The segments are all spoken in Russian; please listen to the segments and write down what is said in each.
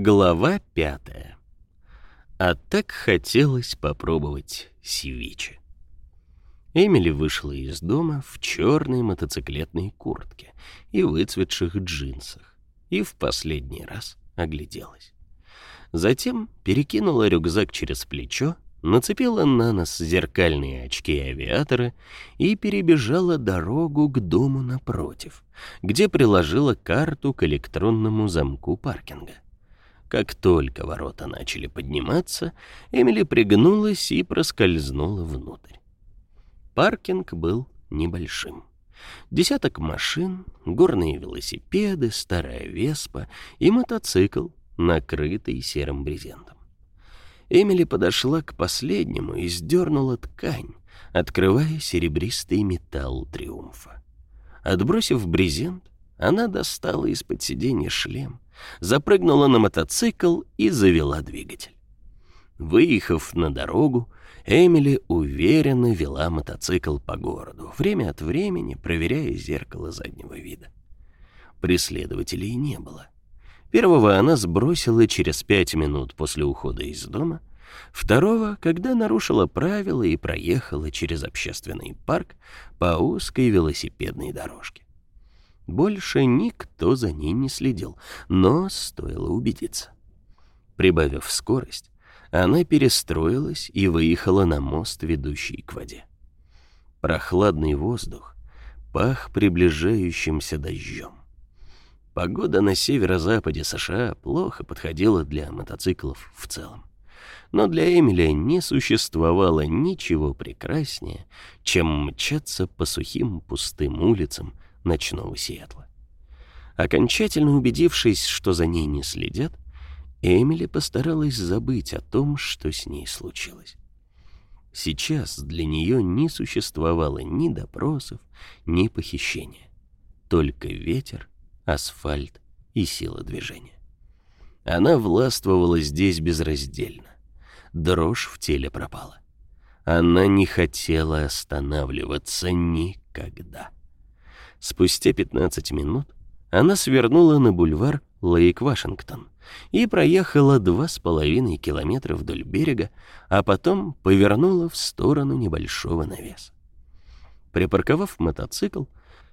Глава пятая. А так хотелось попробовать севиче. Эмили вышла из дома в черной мотоциклетной куртке и выцветших джинсах и в последний раз огляделась. Затем перекинула рюкзак через плечо, нацепила на нос зеркальные очки-авиаторы и перебежала дорогу к дому напротив, где приложила карту к электронному замку паркинга. Как только ворота начали подниматься, Эмили пригнулась и проскользнула внутрь. Паркинг был небольшим. Десяток машин, горные велосипеды, старая веспа и мотоцикл, накрытый серым брезентом. Эмили подошла к последнему и сдернула ткань, открывая серебристый металл триумфа. Отбросив брезент, она достала из-под сиденья шлем, запрыгнула на мотоцикл и завела двигатель. Выехав на дорогу, Эмили уверенно вела мотоцикл по городу, время от времени проверяя зеркало заднего вида. Преследователей не было. Первого она сбросила через пять минут после ухода из дома, второго, когда нарушила правила и проехала через общественный парк по узкой велосипедной дорожке. Больше никто за ней не следил, но стоило убедиться. Прибавив скорость, она перестроилась и выехала на мост, ведущий к воде. Прохладный воздух пах приближающимся дождем. Погода на северо-западе США плохо подходила для мотоциклов в целом. Но для Эмили не существовало ничего прекраснее, чем мчаться по сухим пустым улицам ночного Сиэтла. Окончательно убедившись, что за ней не следят, Эмили постаралась забыть о том, что с ней случилось. Сейчас для нее не существовало ни допросов, ни похищения. Только ветер, асфальт и сила движения. Она властвовала здесь безраздельно. Дрожь в теле пропала. Она не хотела останавливаться никогда. Спустя 15 минут она свернула на бульвар Лейк-Вашингтон и проехала два с половиной километра вдоль берега, а потом повернула в сторону небольшого навеса. Припарковав мотоцикл,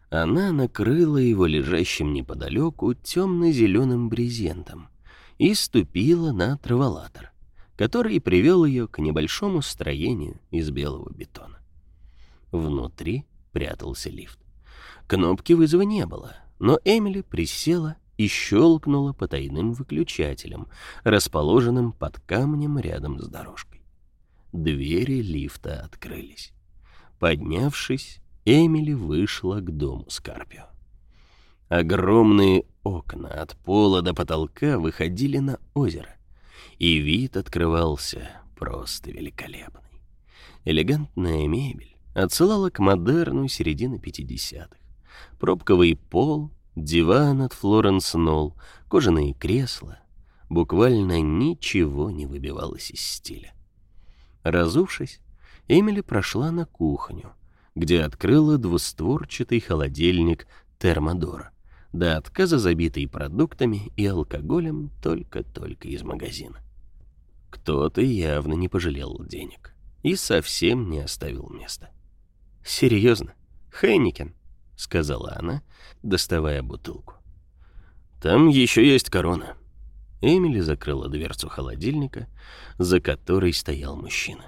она накрыла его лежащим неподалеку темно-зеленым брезентом и ступила на траволатор, который привел ее к небольшому строению из белого бетона. Внутри прятался лифт. Кнопки вызова не было, но Эмили присела и щелкнула потайным выключателем, расположенным под камнем рядом с дорожкой. Двери лифта открылись. Поднявшись, Эмили вышла к дому Скарпио. Огромные окна от пола до потолка выходили на озеро, и вид открывался просто великолепный. Элегантная мебель отсылала к модерну середины 50-х. Пробковый пол, диван от Флоренс Нолл, кожаные кресла. Буквально ничего не выбивалось из стиля. Разувшись, Эмили прошла на кухню, где открыла двустворчатый холодильник Термодора, до отказа забитый продуктами и алкоголем только-только из магазина. Кто-то явно не пожалел денег и совсем не оставил места. «Серьезно? Хейникен?» — сказала она, доставая бутылку. «Там еще есть корона». Эмили закрыла дверцу холодильника, за которой стоял мужчина.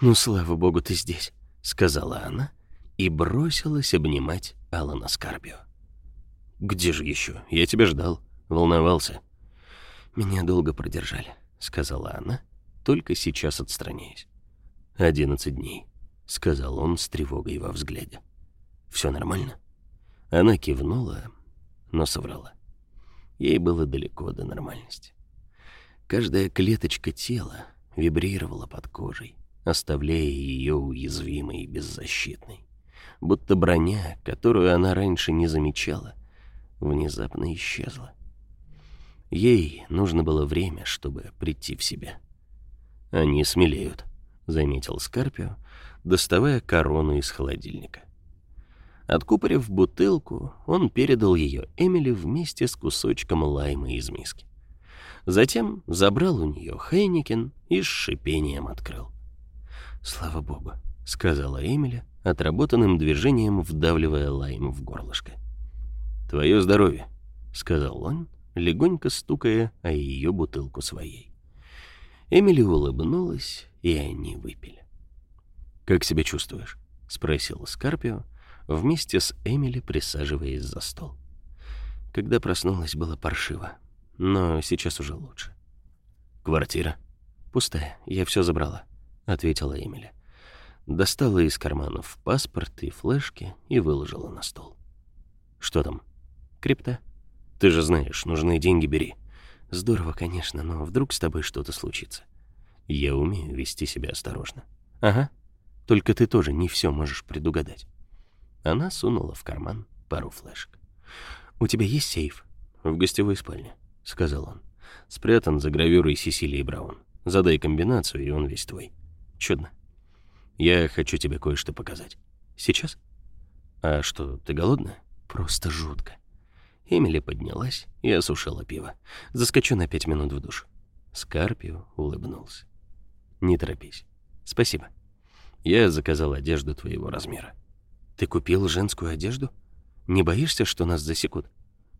«Ну, слава богу, ты здесь», — сказала она и бросилась обнимать Алана Скарбио. «Где же еще? Я тебя ждал, волновался». «Меня долго продержали», — сказала она, только сейчас отстраняясь. «Одиннадцать дней», — сказал он с тревогой во взгляде. Все нормально?» Она кивнула, но соврала. Ей было далеко до нормальности. Каждая клеточка тела вибрировала под кожей, оставляя ее уязвимой и беззащитной. Будто броня, которую она раньше не замечала, внезапно исчезла. Ей нужно было время, чтобы прийти в себя. «Они смелеют», — заметил Скарпио, доставая корону из холодильника. Откупорив бутылку, он передал ее Эмили вместе с кусочком лайма из миски. Затем забрал у нее Хейникен и с шипением открыл. «Слава богу», — сказала Эмили, отработанным движением вдавливая лайм в горлышко. «Твое здоровье», — сказал он, легонько стукая о ее бутылку своей. Эмили улыбнулась, и они выпили. «Как себя чувствуешь?» — спросил Скарпио, вместе с Эмили присаживаясь за стол. Когда проснулась, было паршиво, но сейчас уже лучше. «Квартира?» «Пустая, я все забрала», — ответила Эмили. Достала из карманов паспорт и флешки и выложила на стол. «Что там?» «Крипта?» «Ты же знаешь, нужные деньги бери». «Здорово, конечно, но вдруг с тобой что-то случится». «Я умею вести себя осторожно». «Ага, только ты тоже не все можешь предугадать». Она сунула в карман пару флешек. «У тебя есть сейф?» «В гостевой спальне», — сказал он. «Спрятан за гравюрой Сесилии Браун. Задай комбинацию, и он весь твой». «Чудно. Я хочу тебе кое-что показать». «Сейчас?» «А что, ты голодная?» «Просто жутко». Эмили поднялась и осушила пиво. «Заскочу на пять минут в душ». Скарпио улыбнулся. «Не торопись. Спасибо». Я заказал одежду твоего размера. Ты купил женскую одежду? Не боишься, что нас засекут?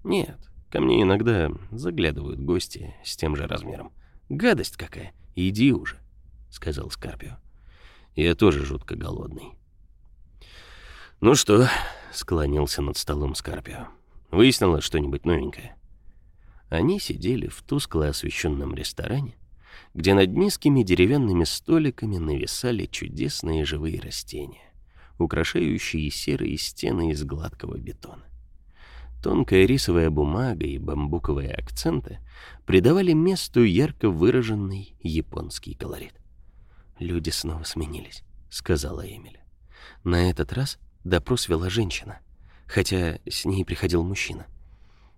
Нет, ко мне иногда заглядывают гости с тем же размером. Гадость какая. Иди уже, сказал Скарпио. Я тоже жутко голодный. Ну что, склонился над столом Скарпио. Выяснила что-нибудь новенькое? Они сидели в тускло освещенном ресторане, где над низкими деревянными столиками нависали чудесные живые растения, украшающие серые стены из гладкого бетона. Тонкая рисовая бумага и бамбуковые акценты придавали месту ярко выраженный японский колорит. «Люди снова сменились», — сказала Эмили. На этот раз допрос вела женщина, хотя с ней приходил мужчина.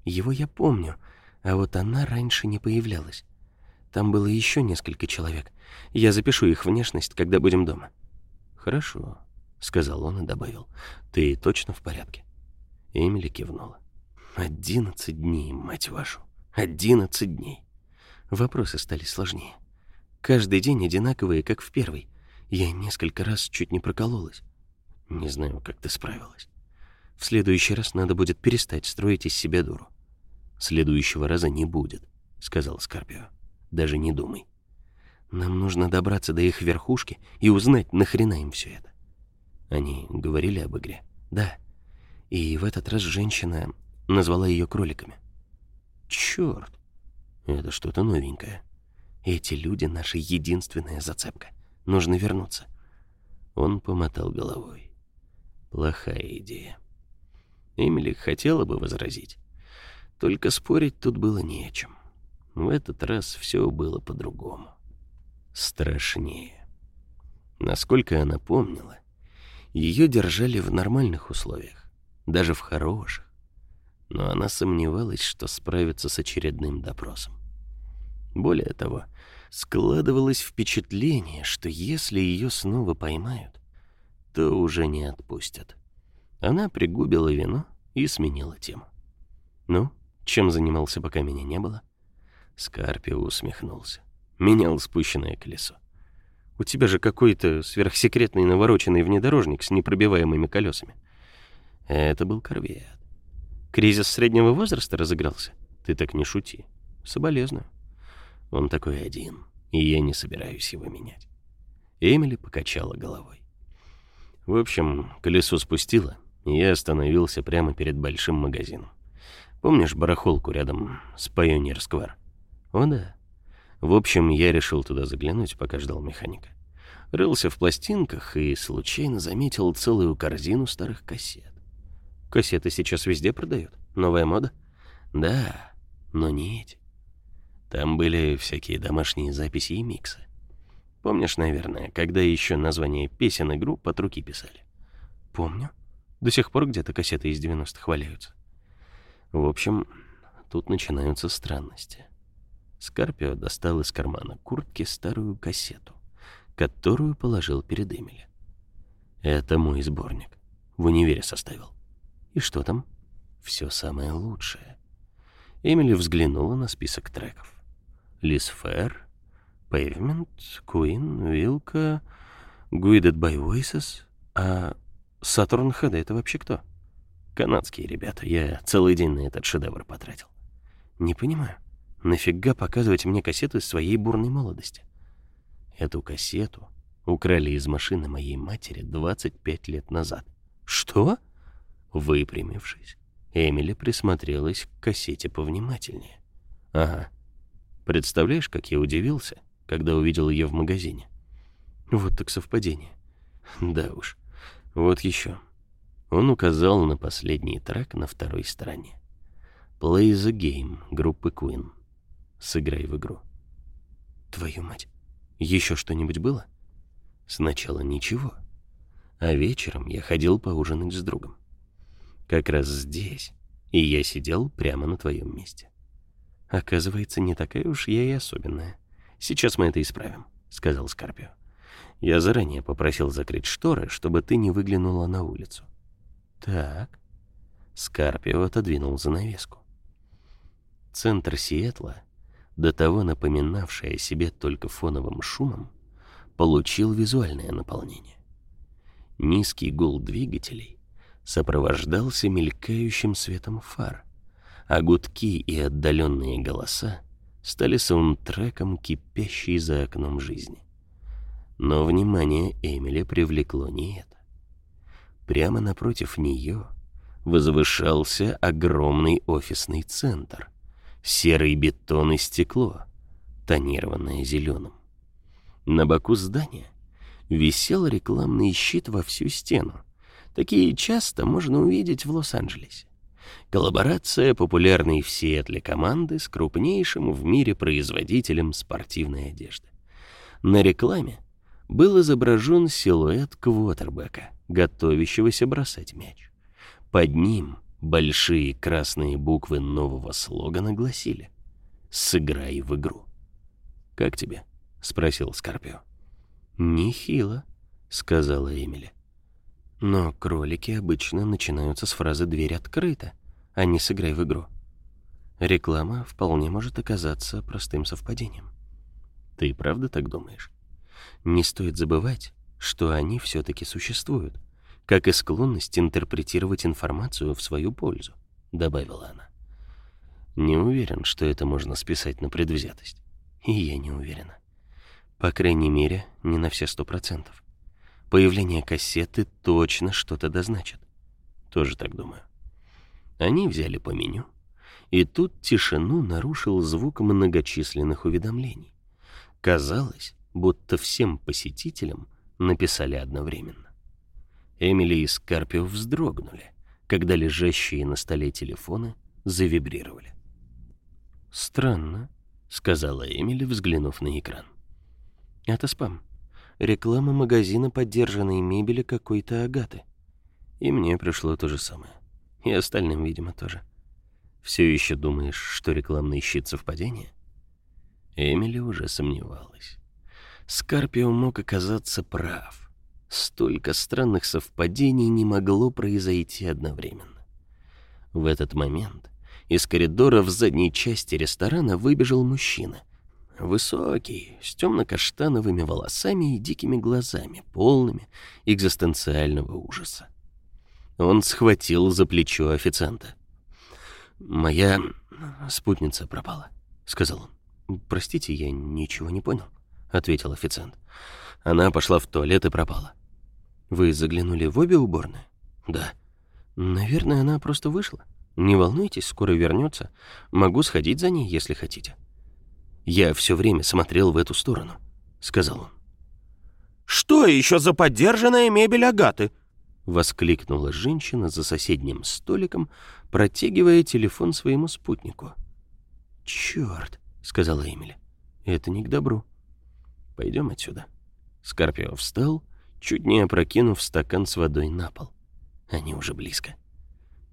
Его я помню, а вот она раньше не появлялась. Там было еще несколько человек. Я запишу их внешность, когда будем дома». «Хорошо», — сказал он и добавил. «Ты точно в порядке?» Эмили кивнула. «Одиннадцать дней, мать вашу! Одиннадцать дней!» Вопросы стали сложнее. Каждый день одинаковые, как в первый. Я несколько раз чуть не прокололась. Не знаю, как ты справилась. В следующий раз надо будет перестать строить из себя дуру. Следующего раза не будет, сказал Скорпио. Даже не думай. Нам нужно добраться до их верхушки и узнать, нахрена им все это. Они говорили об игре. Да. И в этот раз женщина назвала ее кроликами. Черт, это что-то новенькое. Эти люди — наша единственная зацепка. Нужно вернуться. Он помотал головой. Плохая идея. Эмили хотела бы возразить. Только спорить тут было не о чем. В этот раз все было по-другому. Страшнее. Насколько она помнила, ее держали в нормальных условиях, даже в хороших. Но она сомневалась, что справится с очередным допросом. Более того, складывалось впечатление, что если ее снова поймают, то уже не отпустят. Она пригубила вино и сменила тему. «Ну, чем занимался, пока меня не было?» Скарпио усмехнулся. Менял спущенное колесо. У тебя же какой-то сверхсекретный навороченный внедорожник с непробиваемыми колесами. Это был корвет. Кризис среднего возраста разыгрался? Ты так не шути. Соболезную. Он такой один, и я не собираюсь его менять. Эмили покачала головой. В общем, колесо спустило, и я остановился прямо перед большим магазином. Помнишь барахолку рядом с Пайонер Сквер? О да. В общем, я решил туда заглянуть, пока ждал механика. Рылся в пластинках и случайно заметил целую корзину старых кассет. Кассеты сейчас везде продают. Новая мода? Да, но не эти. Там были всякие домашние записи и миксы. Помнишь, наверное, когда еще название песен и групп от руки писали? Помню. До сих пор где-то кассеты из 90-х валяются. В общем, тут начинаются странности. Скарпио достал из кармана куртки старую кассету, которую положил перед Эмили. «Это мой сборник. В универе составил. И что там? 'Все самое лучшее'». Эмили взглянула на список треков. Лисфер, Pavement, Queen, Вилка, Guided by Voices, а Saturn HD — это вообще кто? Канадские ребята, я целый день на этот шедевр потратил. Не понимаю, нафига показывать мне кассету из своей бурной молодости? Эту кассету украли из машины моей матери 25 лет назад. Что? Выпрямившись, Эмили присмотрелась к кассете повнимательнее. Ага. Представляешь, как я удивился, когда увидел ее в магазине? Вот так совпадение. Да уж. Вот еще. Он указал на последний трек на второй стороне. Play the Game группы Queen. Сыграй в игру. Твою мать. Еще что-нибудь было? Сначала ничего. А вечером я ходил поужинать с другом. Как раз здесь. И я сидел прямо на твоем месте. Оказывается, не такая уж я и особенная. Сейчас мы это исправим, сказал Скорпио. Я заранее попросил закрыть шторы, чтобы ты не выглянула на улицу. Так. Скарпио отодвинул занавеску. Центр Сиэтла, до того напоминавший о себе только фоновым шумом, получил визуальное наполнение. Низкий гул двигателей сопровождался мелькающим светом фар, а гудки и отдаленные голоса стали саундтреком, кипящей за окном жизни. Но внимание Эмили привлекло не это. Прямо напротив нее возвышался огромный офисный центр, серый бетон и стекло, тонированное зеленым. На боку здания висел рекламный щит во всю стену. Такие часто можно увидеть в Лос-Анджелесе. Коллаборация популярной в Сиэтле команды с крупнейшим в мире производителем спортивной одежды. На рекламе был изображен силуэт квотербека, готовящегося бросать мяч. Под ним большие красные буквы нового слогана гласили «Сыграй в игру». «Как тебе?» — спросил Скорпио. «Нехило», — сказала Эмили. «Но кролики обычно начинаются с фразы «дверь открыта», а не «сыграй в игру». Реклама вполне может оказаться простым совпадением. Ты правда так думаешь? Не стоит забывать, что они все-таки существуют, как и склонность интерпретировать информацию в свою пользу, добавила она. Не уверен, что это можно списать на предвзятость. И я не уверена. По крайней мере, не на все сто процентов. Появление кассеты точно что-то дозначит. Тоже так думаю. Они взяли по меню, и тут тишину нарушил звук многочисленных уведомлений. Казалось, будто всем посетителям написали одновременно. Эмили и Скарпио вздрогнули, когда лежащие на столе телефоны завибрировали. «Странно», — сказала Эмили, взглянув на экран. «Это спам. Реклама магазина поддержанной мебели какой-то Агаты. И мне пришло то же самое. И остальным, видимо, тоже. Все еще думаешь, что рекламный щит совпадение?» Эмили уже сомневалась. Скарпио мог оказаться прав. Столько странных совпадений не могло произойти одновременно. В этот момент из коридора в задней части ресторана выбежал мужчина. Высокий, с темно-каштановыми волосами и дикими глазами, полными экзистенциального ужаса. Он схватил за плечо официанта. «Моя спутница пропала», — сказал он. «Простите, я ничего не понял» ответил официант. Она пошла в туалет и пропала. Вы заглянули в обе уборные? Да. Наверное, она просто вышла. Не волнуйтесь, скоро вернется. Могу сходить за ней, если хотите. Я все время смотрел в эту сторону, сказал он. Что еще за подержанная мебель Агаты? воскликнула женщина за соседним столиком, протягивая телефон своему спутнику. Черт, сказала Эмили. Это не к добру. Пойдем отсюда». Скорпио встал, чуть не опрокинув стакан с водой на пол. Они уже близко.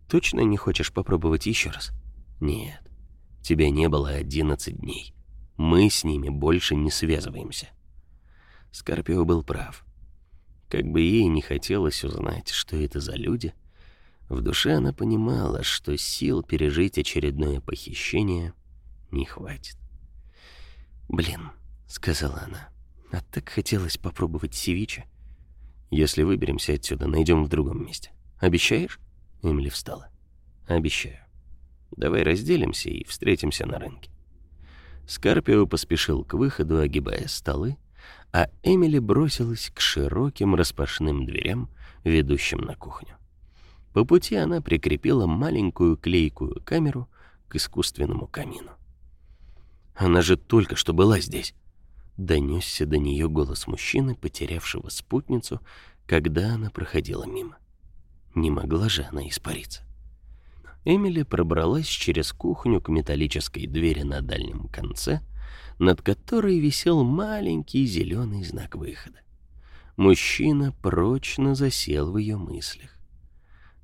«Точно не хочешь попробовать еще раз?» «Нет. Тебя не было одиннадцать дней. Мы с ними больше не связываемся». Скорпио был прав. Как бы ей не хотелось узнать, что это за люди, в душе она понимала, что сил пережить очередное похищение не хватит. «Блин», — сказала она, — «а так хотелось попробовать севиче. Если выберемся отсюда, найдем в другом месте. Обещаешь?» Эмили встала. «Обещаю. Давай разделимся и встретимся на рынке». Скарпио поспешил к выходу, огибая столы, а Эмили бросилась к широким распашным дверям, ведущим на кухню. По пути она прикрепила маленькую клейкую камеру к искусственному камину. Она же только что была здесь. Донесся до нее голос мужчины, потерявшего спутницу, когда она проходила мимо. Не могла же она испариться. Эмили пробралась через кухню к металлической двери на дальнем конце, над которой висел маленький зеленый знак выхода. Мужчина прочно засел в ее мыслях.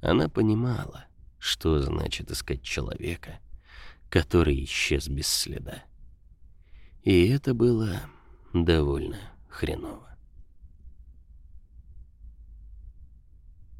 Она понимала, что значит искать человека, который исчез без следа. И это было довольно хреново.